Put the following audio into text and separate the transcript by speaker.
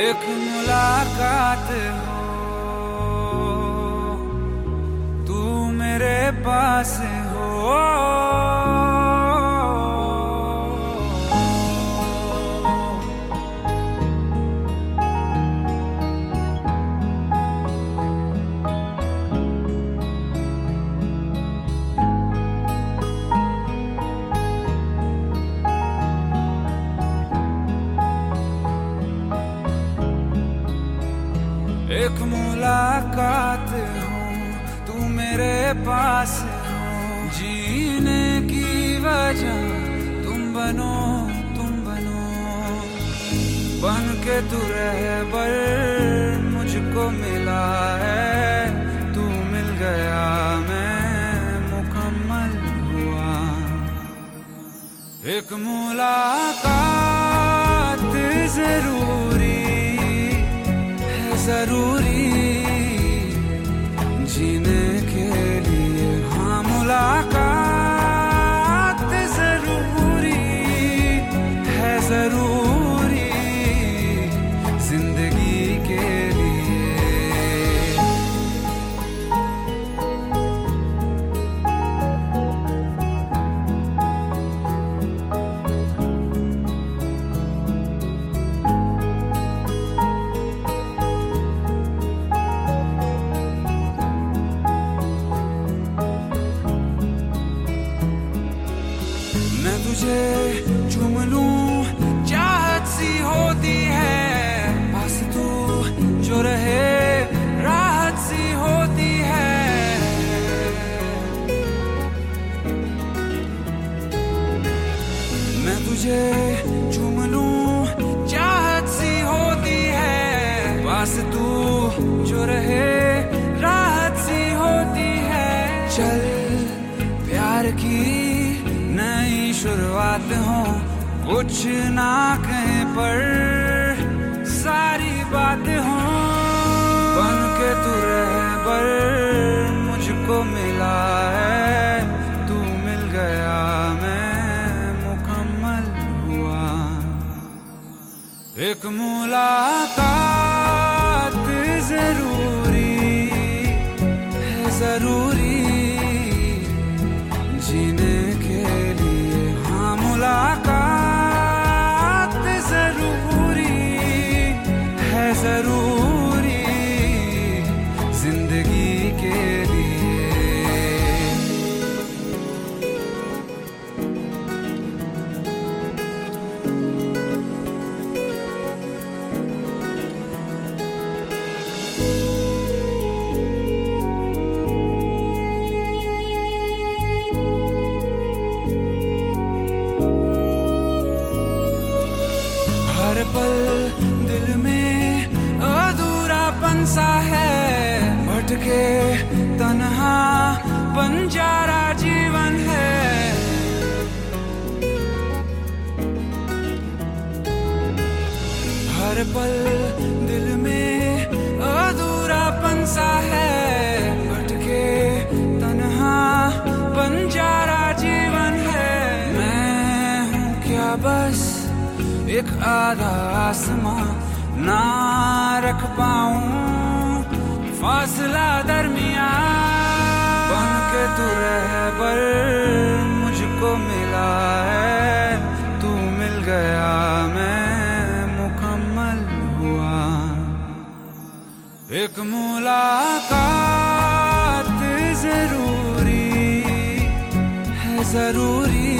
Speaker 1: एक मुलाकात हो तू मेरे पास हो मुलाकात हो, तू मेरे पास हो। जीने की वजह तुम बनो तुम बनो। बन के तू रहबर मुझको मिला है। तू मिल गया, मैं मुकम्मल हुआ। एक मुलाकात ज़रूरी है, ज़रूरी जीने के लिए तुझे लूँ चाहत सी होती है। तू जो रहे, राहत सी होती है। मैं तुझे चूम लूँ चाहत सी होती है। पास तू जो रहे शुरुआत हो, कुछ ना कहे पर सारी बात हो। बन के तू रह, पर मुझको मिला है, तू मिल गया, मैं मुकम्मल हुआ। एक मुलाकात भटके तन्हा बंजारा जीवन है। हर पल दिल में अधूरा पंसा है, भटके तन्हा बंजारा जीवन है। मैं हूँ क्या बस एक आधा आसमां ना रख पाऊँ फासला दरमिया बन के तू रहबर मुझको मिला है। तू मिल गया मैं, मुकम्मल हुआ। एक मुलाकात ज़रूरी है, ज़रूरी